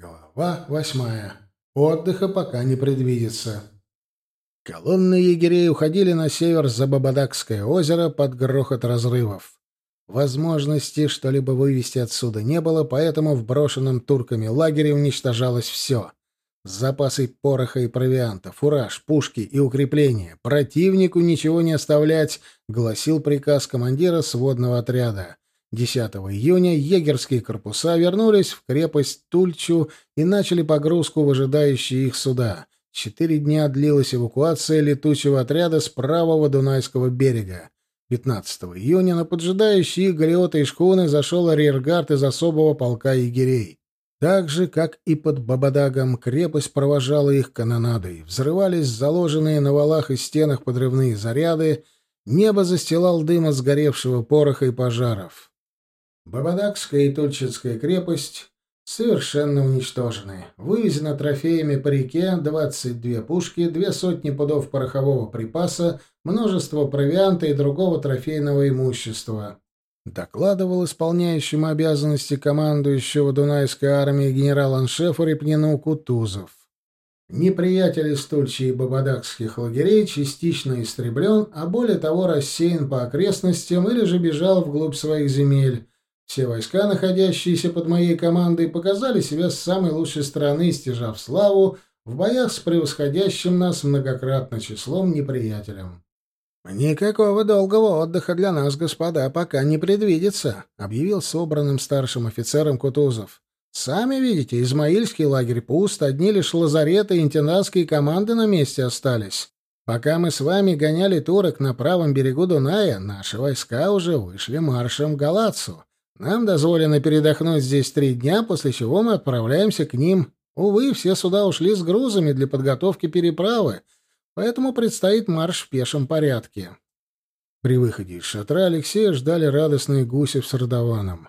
Глава восьмая. Отдыха пока не предвидится. Колонны егерей уходили на север за Бабадакское озеро под грохот разрывов. Возможности что-либо вывести отсюда не было, поэтому в брошенном турками лагере уничтожалось все. Запасы пороха и провианта, фураж, пушки и укрепления. Противнику ничего не оставлять, гласил приказ командира сводного отряда. 10 июня егерские корпуса вернулись в крепость Тульчу и начали погрузку в ожидающие их суда. Четыре дня длилась эвакуация летучего отряда с правого Дунайского берега. 15 июня на поджидающие их галеоты и шхуны зашел арьергард из особого полка егерей. Так же, как и под Бабадагом, крепость провожала их канонадой. Взрывались заложенные на валах и стенах подрывные заряды, небо застилал дым от сгоревшего пороха и пожаров. Бабадакская и Тульчинская крепость совершенно уничтожены. Вывезено трофеями по реке 22 пушки, две сотни пудов порохового припаса, множество провианта и другого трофейного имущества. Докладывал исполняющему обязанности командующего Дунайской армией генерал-аншефу Репнину Кутузов. Неприятель из Тульчи и Бабадакских лагерей частично истреблен, а более того рассеян по окрестностям или же бежал вглубь своих земель, все войска, находящиеся под моей командой, показали себя с самой лучшей стороны, стяжав славу в боях с превосходящим нас многократно числом неприятелем. «Никакого долгого отдыха для нас, господа, пока не предвидится», — объявил собранным старшим офицером Кутузов. «Сами видите, Измаильский лагерь пуст, одни лишь лазареты и интендантские команды на месте остались. Пока мы с вами гоняли турок на правом берегу Дуная, наши войска уже вышли маршем в Галацу. Нам дозволено передохнуть здесь три дня, после чего мы отправляемся к ним. Увы, все сюда ушли с грузами для подготовки переправы, поэтому предстоит марш в пешем порядке. При выходе из шатра Алексея ждали радостные Гусев с Родованом.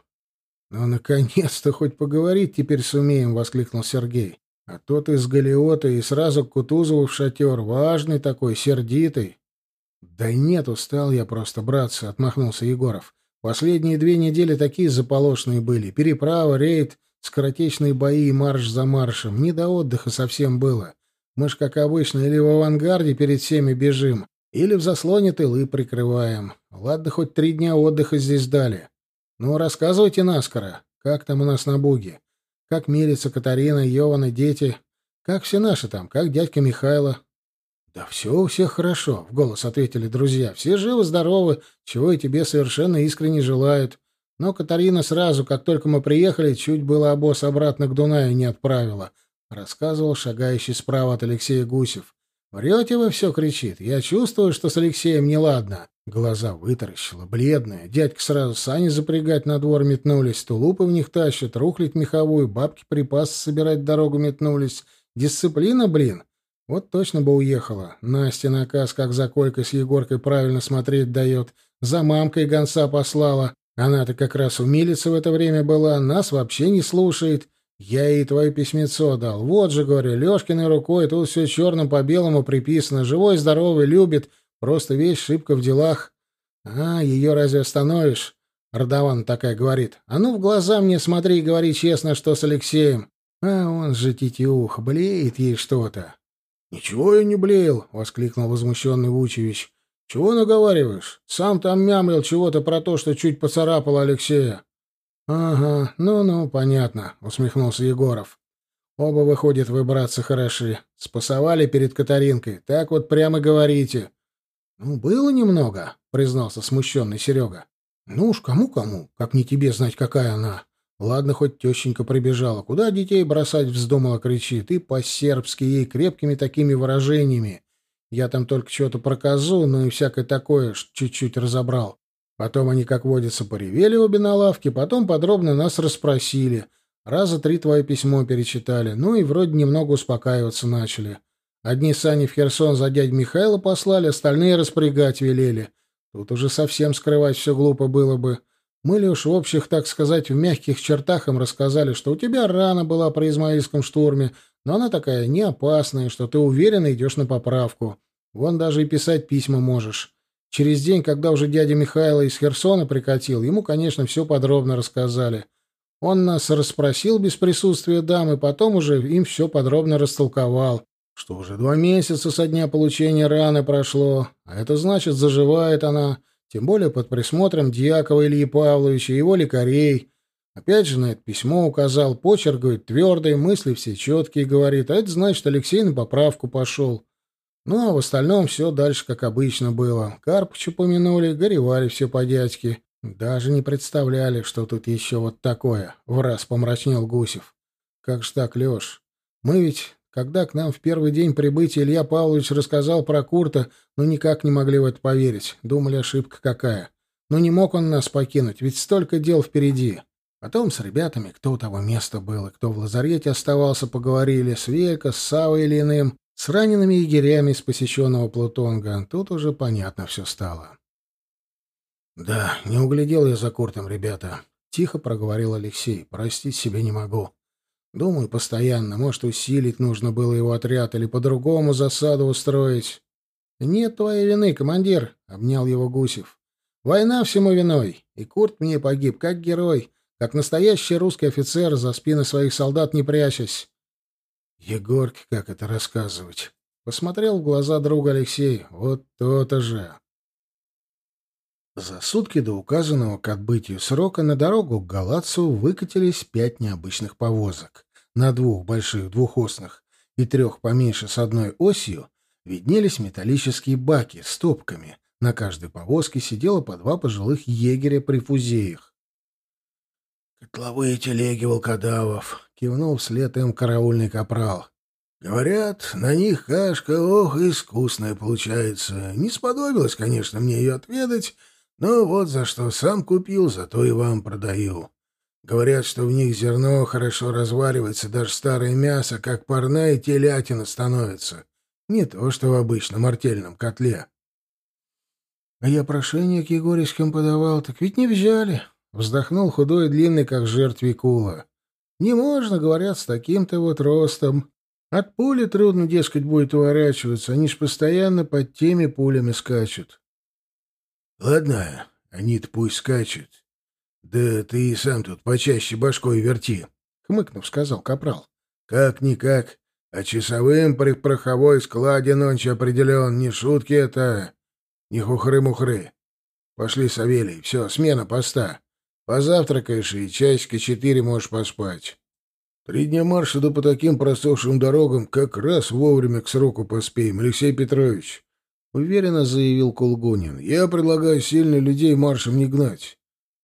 «Ну, наконец-то хоть поговорить теперь сумеем!» — воскликнул Сергей. «А тот из Галиота и сразу к Кутузову в шатер. Важный такой, сердитый». «Да нет, устал я просто, братцы», — отмахнулся Егоров. Последние две недели такие заполошные были. Переправа, рейд, скоротечные бои и марш за маршем. Не до отдыха совсем было. Мы ж, как обычно, или в авангарде перед всеми бежим, или в заслоне тылы прикрываем. Ладно, хоть три дня отдыха здесь дали. Ну, рассказывайте наскоро, как там у нас на буге. Как мирится Катарина, Йован дети. Как все наши там, как дядька Михайло. «Да все у всех хорошо», — в голос ответили друзья. «Все живы-здоровы, чего и тебе совершенно искренне желают. Но Катарина сразу, как только мы приехали, чуть было обоз обратно к Дунаю не отправила», — рассказывал шагающий справа от Алексея Гусев. «Врете вы все?» — кричит. «Я чувствую, что с Алексеем неладно». Глаза вытаращила, бледная. Дядька сразу сани запрягать на двор метнулись, тулупы в них тащат, рухлить меховую, бабки припасы собирать дорогу метнулись. Дисциплина, блин. Вот точно бы уехала. Настя наказ, как за Колькой с Егоркой правильно смотреть дает. За мамкой гонца послала. Она-то как раз умилица в это время была, нас вообще не слушает. Я ей твое письмецо дал. Вот же, говорю, Лешкиной рукой, тут все черным по белому приписано. Живой, здоровый, любит. Просто весь шибко в делах. А, ее разве остановишь? Родован такая говорит. А ну в глаза мне смотри и говори честно, что с Алексеем. А он же тетюх, блеет ей что-то. «Ничего я не блеял!» — воскликнул возмущенный Вучевич. «Чего наговариваешь? Сам там мямлил чего-то про то, что чуть поцарапал Алексея». «Ага, ну-ну, понятно», — усмехнулся Егоров. «Оба, выходят, вы, братцы, хороши. Спасовали перед Катаринкой. Так вот прямо говорите». «Ну, было немного», — признался смущенный Серега. «Ну уж кому-кому, как не тебе знать, какая она. Ладно, хоть тещенька прибежала. Куда детей бросать вздумала, кричит. И по-сербски ей крепкими такими выражениями. Я там только что-то про козу, ну и всякое такое чуть-чуть разобрал. Потом они, как водится, поревели обе на лавке, потом подробно нас расспросили. Раза три твое письмо перечитали, ну и вроде немного успокаиваться начали. Одни сани в Херсон за дядь Михайла послали, остальные распрягать велели. Тут уже совсем скрывать все глупо было бы. Мы ли уж в общих, так сказать, в мягких чертах им рассказали, что у тебя рана была при Измаильском штурме, но она такая не опасная, что ты уверенно идешь на поправку. Вон даже и писать письма можешь. Через день, когда уже дядя Михайло из Херсона прикатил, ему, конечно, все подробно рассказали. Он нас расспросил без присутствия дамы, потом уже им все подробно растолковал, что уже два месяца со дня получения раны прошло, а это значит, заживает она, тем более под присмотром Дьякова Ильи Павловича и его лекарей. Опять же на это письмо указал, почерк, говорит, твердый, мысли все четкие, говорит, а это значит, Алексей на поправку пошел. Ну, а в остальном все дальше, как обычно было. Карпыча помянули, горевали все по дядьке. Даже не представляли, что тут еще вот такое, — в раз помрачнел Гусев. Как ж так, Леш? Мы ведь, когда к нам в первый день прибытия Илья Павлович рассказал про Курта, ну никак не могли в это поверить. Думали, ошибка какая. Ну не мог он нас покинуть, ведь столько дел впереди. Потом с ребятами, кто у того места был и кто в лазарете оставался, поговорили. С Велько, с Савой или иным, с ранеными егерями из посещенного Плутонга. Тут уже понятно все стало. «Да, не углядел я за Куртом, ребята», — тихо проговорил Алексей. «Простить себе не могу. Думаю, постоянно. Может, усилить нужно было его отряд или по-другому засаду устроить». «Нет твоей вины, командир», — обнял его Гусев. «Война всему виной, и Курт мне погиб как герой, как настоящий русский офицер, за спины своих солдат не прячась». «Егорке как это рассказывать?» Посмотрел в глаза друга Алексей. «Вот то-то же». За сутки до указанного к отбытию срока на дорогу к Галацу выкатились пять необычных повозок. На двух больших двухосных и трех поменьше с одной осью виднелись металлические баки с топками. На каждой повозке сидело по два пожилых егеря при фузеях. «Котловые телеги волкодавов», — кивнул вслед им караульный капрал. «Говорят, на них кашка, ох, искусная получается. Не сподобилось, конечно, мне ее отведать, ну вот за что сам купил, зато и вам продаю. Говорят, что в них зерно хорошо разваривается, даже старое мясо, как парная телятина становится. Не то, что в обычном артельном котле. А я прошение к Егорьевским подавал, так ведь не взяли. Вздохнул худой и длинный, как жертв Викула. Не можно, говорят, с таким-то вот ростом. От пули трудно, дескать, будет уворачиваться. Они ж постоянно под теми пулями скачут. Ладно, они-то пусть скачут. Да ты и сам тут почаще башкой верти, — хмыкнув, сказал капрал. Как-никак, а часовым при пороховой складе ночи определен. Не шутки это, не хухры-мухры. Пошли, Савелий, все, смена поста. Позавтракаешь и часика четыре можешь поспать. Три дня марша да по таким просохшим дорогам как раз вовремя к сроку поспеем, Алексей Петрович. — уверенно заявил Кулгунин. «Я предлагаю сильно людей маршем не гнать.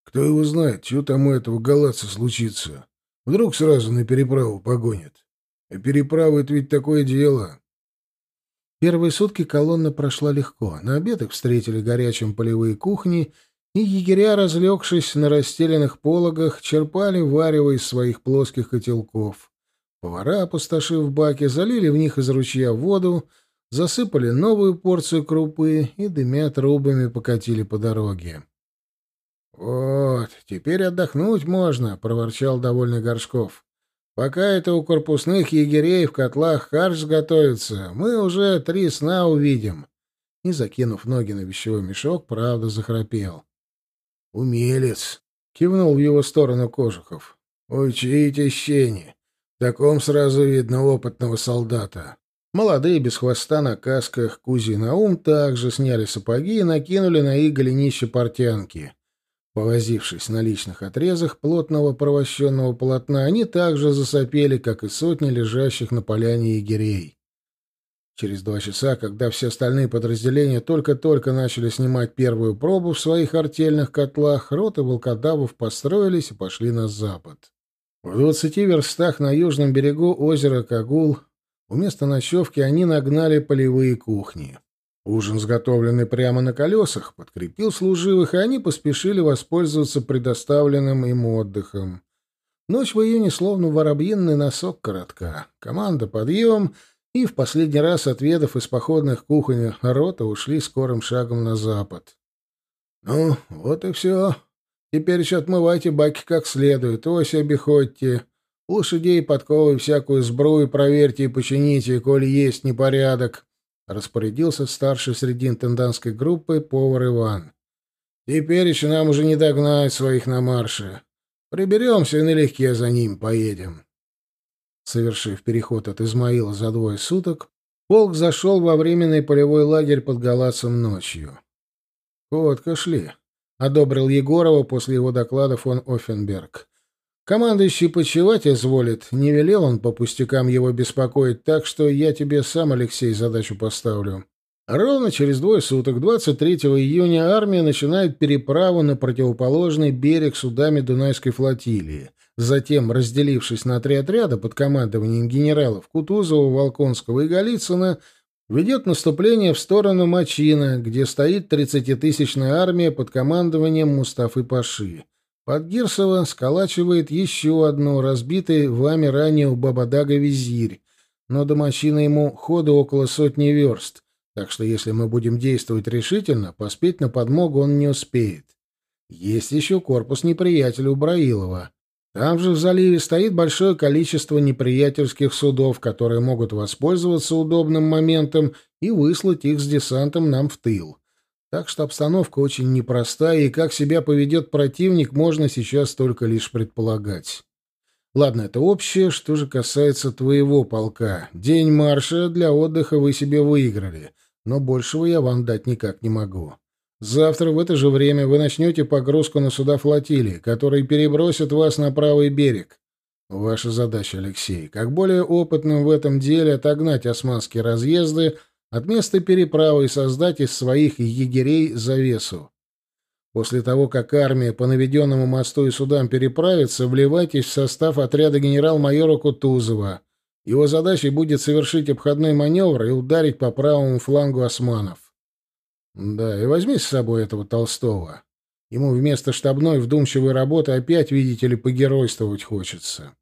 Кто его знает, что там у этого галатца случится. Вдруг сразу на переправу погонят. А переправа — это ведь такое дело». Первые сутки колонна прошла легко. На обед их встретили горячим полевые кухни, и егеря, разлегшись на расстеленных пологах, черпали варево из своих плоских котелков. Повара, опустошив баки, залили в них из ручья воду, засыпали новую порцию крупы и, дымя трубами, покатили по дороге. «Вот, теперь отдохнуть можно», — проворчал довольный Горшков. «Пока это у корпусных егерей в котлах харч готовится, мы уже три сна увидим». И, закинув ноги на вещевой мешок, правда захрапел. «Умелец», — кивнул в его сторону Кожухов. «Учите щени. В таком сразу видно опытного солдата. Молодые без хвоста на касках Кузи и Наум также сняли сапоги и накинули на их голенище портянки. Повозившись на личных отрезах плотного провощенного полотна, они также засопели, как и сотни лежащих на поляне егерей. Через два часа, когда все остальные подразделения только-только начали снимать первую пробу в своих артельных котлах, роты волкодавов построились и пошли на запад. В двадцати верстах на южном берегу озера Кагул у места ночевки они нагнали полевые кухни. Ужин, сготовленный прямо на колесах, подкрепил служивых, и они поспешили воспользоваться предоставленным им отдыхом. Ночь в июне словно воробьиный носок коротка. Команда подъем, и в последний раз, отведав из походных кухонь, рота ушли скорым шагом на запад. — Ну, вот и все. Теперь еще отмывайте баки как следует, ось обиходьте. Лошадей, подковы, всякую сбрую проверьте и почините, коли есть непорядок, — распорядился старший среди интендантской группы повар Иван. — Теперь еще нам уже не догнать своих на марше. Приберемся и налегке за ним поедем. Совершив переход от Измаила за двое суток, полк зашел во временный полевой лагерь под Галацем ночью. «Вот шли», — одобрил Егорова после его доклада фон Оффенберг. «Командующий почевать изволит. Не велел он по пустякам его беспокоить, так что я тебе сам, Алексей, задачу поставлю. Ровно через двое суток, 23 июня, армия начинает переправу на противоположный берег судами Дунайской флотилии. Затем, разделившись на три отряда под командованием генералов Кутузова, Волконского и Голицына, ведет наступление в сторону Мачина, где стоит 30-тысячная армия под командованием Мустафы Паши. Под Гирсово сколачивает еще одну, разбитый вами ранее у Бабадага визирь, но до Мачина ему хода около сотни верст — так что если мы будем действовать решительно, поспеть на подмогу он не успеет. Есть еще корпус неприятеля у Браилова. Там же в заливе стоит большое количество неприятельских судов, которые могут воспользоваться удобным моментом и выслать их с десантом нам в тыл. Так что обстановка очень непростая, и как себя поведет противник, можно сейчас только лишь предполагать. Ладно, это общее, что же касается твоего полка. День марша для отдыха вы себе выиграли но большего я вам дать никак не могу. Завтра в это же время вы начнете погрузку на суда флотилии, которые перебросят вас на правый берег. Ваша задача, Алексей, как более опытным в этом деле, отогнать османские разъезды от места переправы и создать из своих егерей завесу. После того, как армия по наведенному мосту и судам переправится, вливайтесь в состав отряда генерал-майора Кутузова. Его задачей будет совершить обходной маневр и ударить по правому флангу османов. Да, и возьми с собой этого Толстого. Ему вместо штабной вдумчивой работы опять, видите ли, погеройствовать хочется.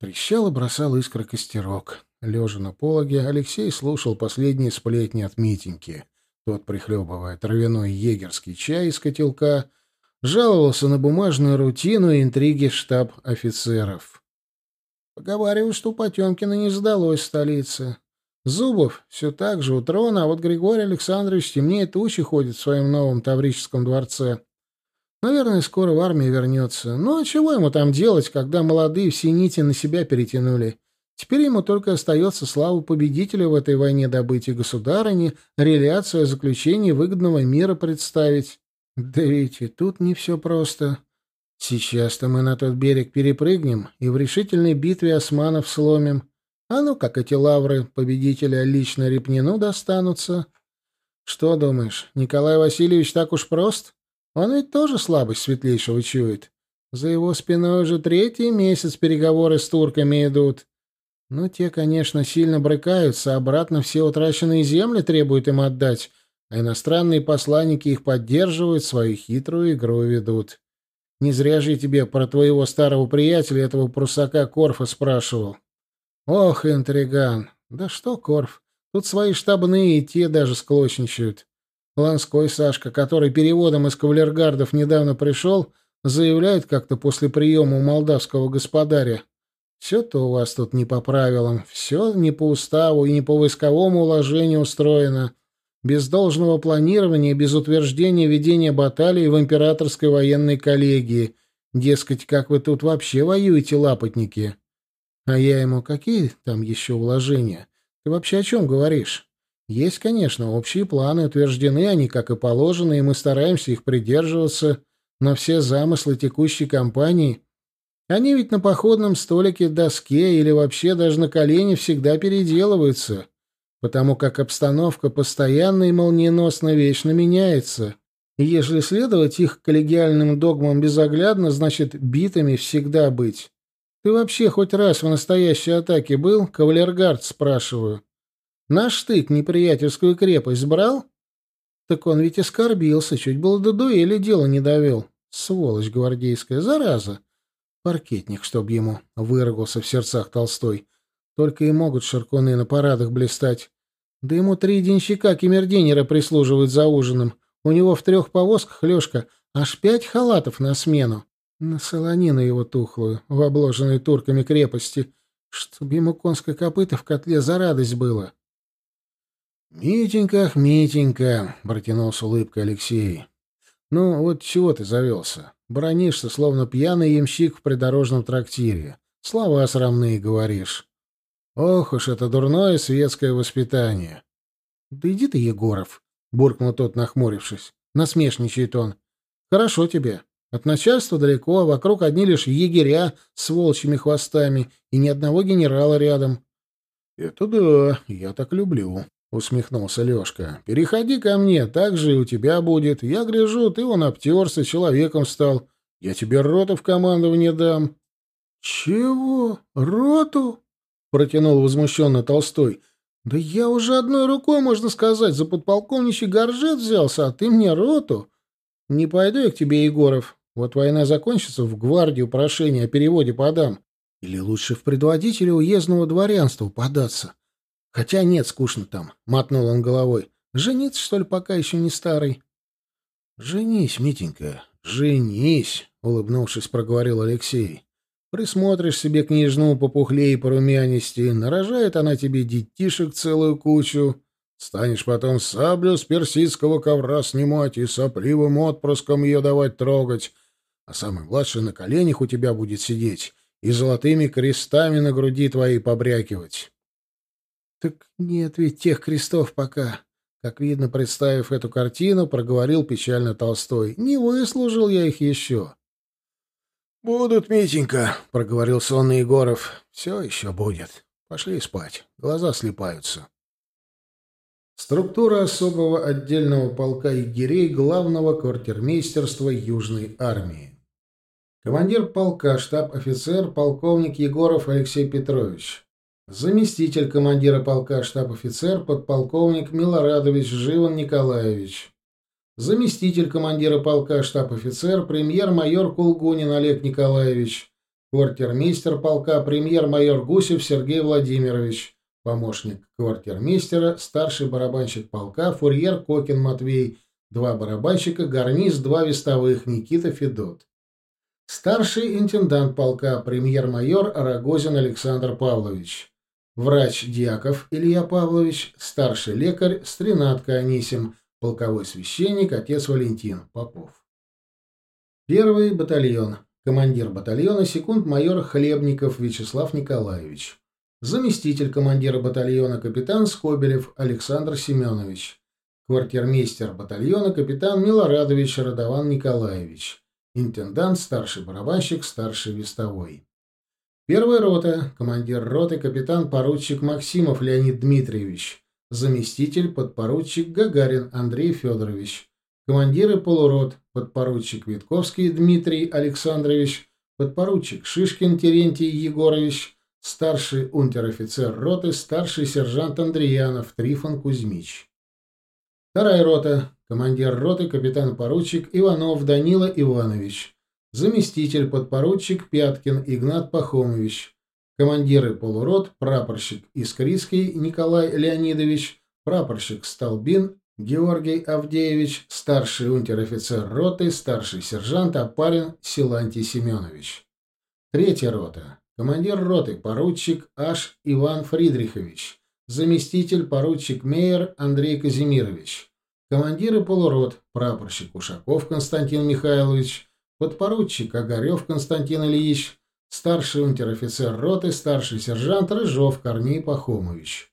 Трещал и бросал искры костерок. Лежа на пологе, Алексей слушал последние сплетни от Митеньки. Тот, прихлебывая травяной егерский чай из котелка, жаловался на бумажную рутину и интриги штаб офицеров. Поговаривают, что Потемкина не сдалось столице. Зубов все так же у трона, а вот Григорий Александрович темнее тучи ходит в своем новом Таврическом дворце. Наверное, скоро в армию вернется. Ну, а чего ему там делать, когда молодые все нити на себя перетянули? Теперь ему только остается славу победителя в этой войне добыть и государыне реляцию о заключении выгодного мира представить. Да ведь и тут не все просто. Сейчас-то мы на тот берег перепрыгнем и в решительной битве османов сломим. А ну, как эти лавры победителя лично Репнину достанутся. Что думаешь, Николай Васильевич так уж прост? Он ведь тоже слабость светлейшего чует. За его спиной уже третий месяц переговоры с турками идут. Ну, те, конечно, сильно брыкаются, обратно все утраченные земли требуют им отдать, а иностранные посланники их поддерживают, свою хитрую игру ведут. Не зря же тебе про твоего старого приятеля, этого прусака Корфа, спрашивал. Ох, интриган. Да что, Корф, тут свои штабные и те даже склочничают. Ланской Сашка, который переводом из кавалергардов недавно пришел, заявляет как-то после приема у молдавского господаря. Все-то у вас тут не по правилам, все не по уставу и не по войсковому уложению устроено без должного планирования, без утверждения ведения баталий в императорской военной коллегии. Дескать, как вы тут вообще воюете, лапотники? А я ему, какие там еще вложения? Ты вообще о чем говоришь? Есть, конечно, общие планы, утверждены они, как и положено, и мы стараемся их придерживаться, но все замыслы текущей кампании, они ведь на походном столике, доске или вообще даже на колени всегда переделываются потому как обстановка постоянно и молниеносно вечно меняется. И если следовать их коллегиальным догмам безоглядно, значит, битыми всегда быть. Ты вообще хоть раз в настоящей атаке был? Кавалергард, спрашиваю. Наш штык неприятельскую крепость брал? Так он ведь оскорбился, чуть было до дуэли дело не довел. Сволочь гвардейская, зараза. Паркетник, чтоб ему, выругался в сердцах Толстой. Только и могут шаркуны на парадах блистать. Да ему три денщика камердинера прислуживают за ужином. У него в трех повозках, Лёшка, аж пять халатов на смену. На солонину его тухлую, в обложенной турками крепости, чтоб ему конское копыто в котле за радость было. «Митенька, Митенька», — протянул с улыбкой Алексей. «Ну, вот чего ты завелся? Бронишься, словно пьяный ямщик в придорожном трактире. Слова срамные говоришь. Ох уж это дурное светское воспитание. — Да иди ты, Егоров, — буркнул тот, нахмурившись. Насмешничает он. — Хорошо тебе. От начальства далеко, а вокруг одни лишь егеря с волчьими хвостами и ни одного генерала рядом. — Это да, я так люблю, — усмехнулся Лешка. — Переходи ко мне, так же и у тебя будет. Я гляжу, ты он обтерся, человеком стал. Я тебе роту в командование дам. — Чего? Роту? протянул возмущенно Толстой. Да я уже одной рукой, можно сказать, за подполковничий горжет взялся, а ты мне роту. Не пойду я к тебе, Егоров. Вот война закончится, в гвардию прошение о переводе подам. Или лучше в предводителя уездного дворянства податься. Хотя нет, скучно там, — мотнул он головой. Жениться, что ли, пока еще не старый? — Женись, Митенька, женись, — улыбнувшись, проговорил Алексей. Присмотришь себе княжну попухлее и порумянисти, нарожает она тебе детишек целую кучу. Станешь потом саблю с персидского ковра снимать и сопливым отпрыском ее давать трогать, а самый младший на коленях у тебя будет сидеть и золотыми крестами на груди твоей побрякивать. — Так нет ведь тех крестов пока. Как видно, представив эту картину, проговорил печально Толстой. — Не выслужил я их еще. «Будут, Митенька», — проговорил сонный Егоров. «Все еще будет. Пошли спать. Глаза слепаются». Структура особого отдельного полка егерей главного квартирмейстерства Южной армии. Командир полка, штаб-офицер, полковник Егоров Алексей Петрович. Заместитель командира полка, штаб-офицер, подполковник Милорадович Живан Николаевич заместитель командира полка штаб-офицер, премьер-майор Кулгунин Олег Николаевич, квартирмейстер полка, премьер-майор Гусев Сергей Владимирович, помощник квартирмейстера, старший барабанщик полка, фурьер Кокин Матвей, два барабанщика, гарниз, два вестовых, Никита Федот. Старший интендант полка, премьер-майор Рогозин Александр Павлович. Врач Дьяков Илья Павлович, старший лекарь Стринатка Анисим, полковой священник, отец Валентин Попов. Первый батальон. Командир батальона секунд-майор Хлебников Вячеслав Николаевич. Заместитель командира батальона капитан Скобелев Александр Семенович. Квартирмейстер батальона капитан Милорадович Радован Николаевич. Интендант, старший барабанщик, старший вестовой. Первая рота. Командир роты капитан-поручик Максимов Леонид Дмитриевич заместитель подпоручик Гагарин Андрей Федорович, командиры полурот подпоручик Витковский Дмитрий Александрович, подпоручик Шишкин Терентий Егорович, старший унтер-офицер роты, старший сержант Андреянов Трифон Кузьмич. Вторая рота, командир роты капитан-поручик Иванов Данила Иванович, заместитель подпоручик Пяткин Игнат Пахомович, командиры полурот, прапорщик Искрицкий Николай Леонидович, прапорщик Столбин Георгий Авдеевич, старший унтер-офицер роты, старший сержант Апарин Силантий Семенович. Третья рота. Командир роты поручик Аш Иван Фридрихович, заместитель поручик Мейер Андрей Казимирович. Командиры полурот прапорщик Ушаков Константин Михайлович, подпоручик Огарев Константин Ильич, старший унтер-офицер роты, старший сержант Рыжов Корней Пахомович.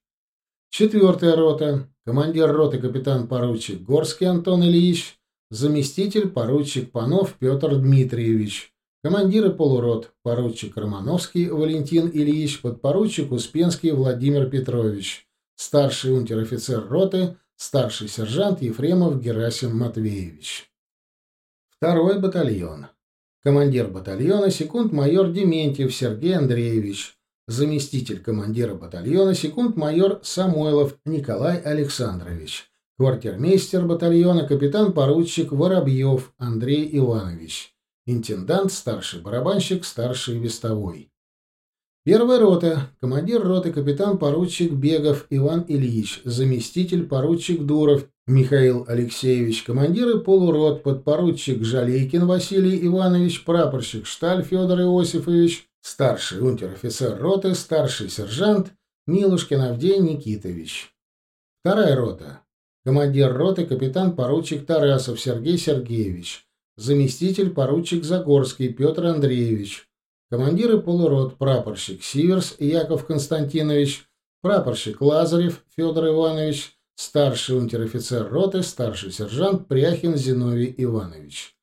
Четвертая рота, командир роты капитан-поручик Горский Антон Ильич, заместитель поручик Панов Петр Дмитриевич, командиры полурот, поручик Романовский Валентин Ильич, подпоручик Успенский Владимир Петрович, старший унтер-офицер роты, старший сержант Ефремов Герасим Матвеевич. Второй батальон. Командир батальона секунд-майор Дементьев Сергей Андреевич, заместитель командира батальона секунд-майор Самойлов Николай Александрович, квартирмейстер батальона капитан-поручик Воробьев Андрей Иванович, интендант, старший барабанщик, старший вестовой. Первая рота. Командир роты капитан-поручик Бегов Иван Ильич, заместитель поручик Дуров Михаил Алексеевич, командиры полурот, подпоручик Жалейкин Василий Иванович, прапорщик Шталь Федор Иосифович, старший унтер-офицер роты, старший сержант Милушкин Авдей Никитович. Вторая рота. Командир роты капитан-поручик Тарасов Сергей Сергеевич, заместитель поручик Загорский Петр Андреевич, командиры полурот прапорщик Сиверс Яков Константинович, прапорщик Лазарев Федор Иванович, старший унтер-офицер роты, старший сержант Пряхин Зиновий Иванович.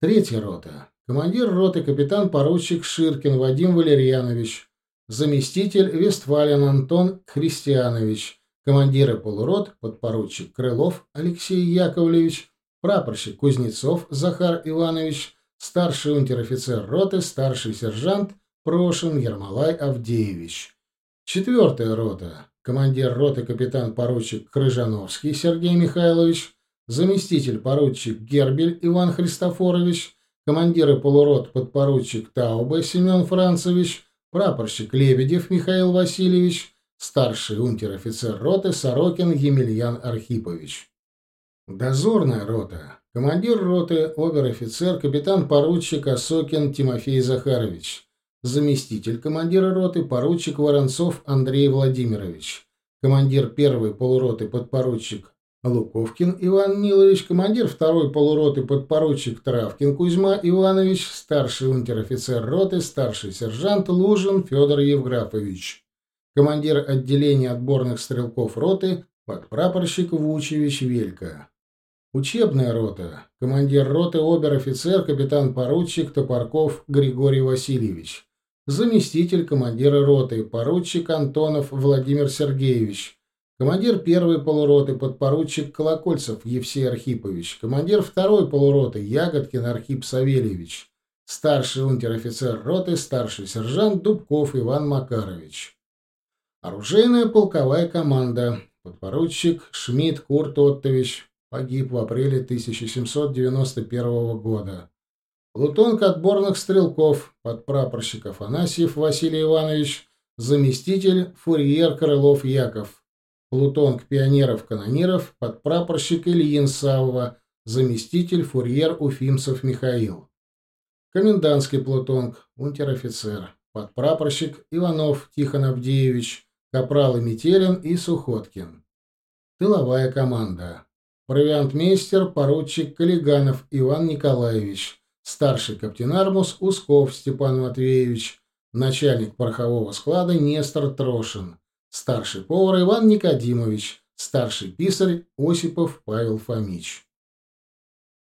Третья рота. Командир роты капитан-поручик Ширкин Вадим Валерьянович, заместитель Вестфален Антон Христианович, командиры полурот подпоручик Крылов Алексей Яковлевич, прапорщик Кузнецов Захар Иванович, старший унтер-офицер роты, старший сержант Прошин Ермолай Авдеевич. Четвертая рота. Командир роты капитан-поручик Крыжановский Сергей Михайлович, заместитель поручик Гербель Иван Христофорович, командиры полурот подпоручик Таубе Семен Францевич, прапорщик Лебедев Михаил Васильевич, старший унтер-офицер роты Сорокин Емельян Архипович. Дозорная рота. Командир роты, обер-офицер, капитан-поручик Осокин Тимофей Захарович. Заместитель командира роты, поручик Воронцов Андрей Владимирович. Командир первой полуроты, подпоручик Луковкин Иван Нилович, командир второй полуроты, подпоручик Травкин Кузьма Иванович, старший унтер-офицер роты, старший сержант Лужин Федор Евграфович. Командир отделения отборных стрелков роты, подпрапорщик Вучевич Велька. Учебная рота. Командир роты обер-офицер, капитан-поручик Топорков Григорий Васильевич. Заместитель командира роты, поручик Антонов Владимир Сергеевич. Командир первой полуроты, подпоручик Колокольцев Евсей Архипович. Командир второй полуроты, Ягодкин Архип Савельевич. Старший унтер-офицер роты, старший сержант Дубков Иван Макарович. Оружейная полковая команда. Подпоручик Шмидт Курт Оттович, Погиб в апреле 1791 года. Плутонг отборных стрелков, подпрапорщик Афанасьев Василий Иванович, заместитель фурьер Крылов Яков. Плутонг пионеров-канониров, подпрапорщик Ильин Савва, заместитель фурьер Уфимцев Михаил. Комендантский плутонг, унтер-офицер, подпрапорщик Иванов Тихон Авдеевич, капралы Метелин и Сухоткин. Тыловая команда. Провиантмейстер, поручик Калиганов Иван Николаевич, старший каптенармус Усков Степан Матвеевич, начальник порохового склада Нестор Трошин, старший повар Иван Никодимович, старший писарь Осипов Павел Фомич.